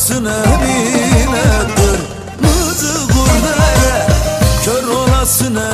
olasını bile dur Mızı kurdere kör olasını.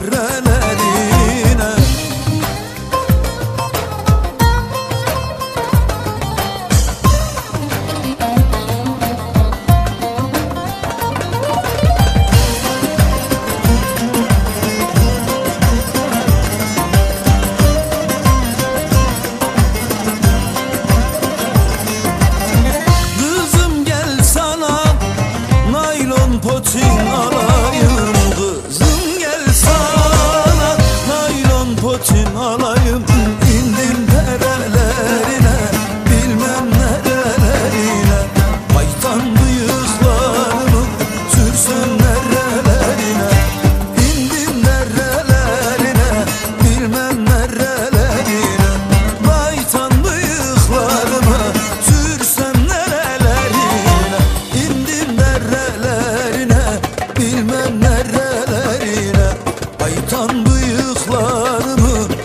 Run. aşıklarımı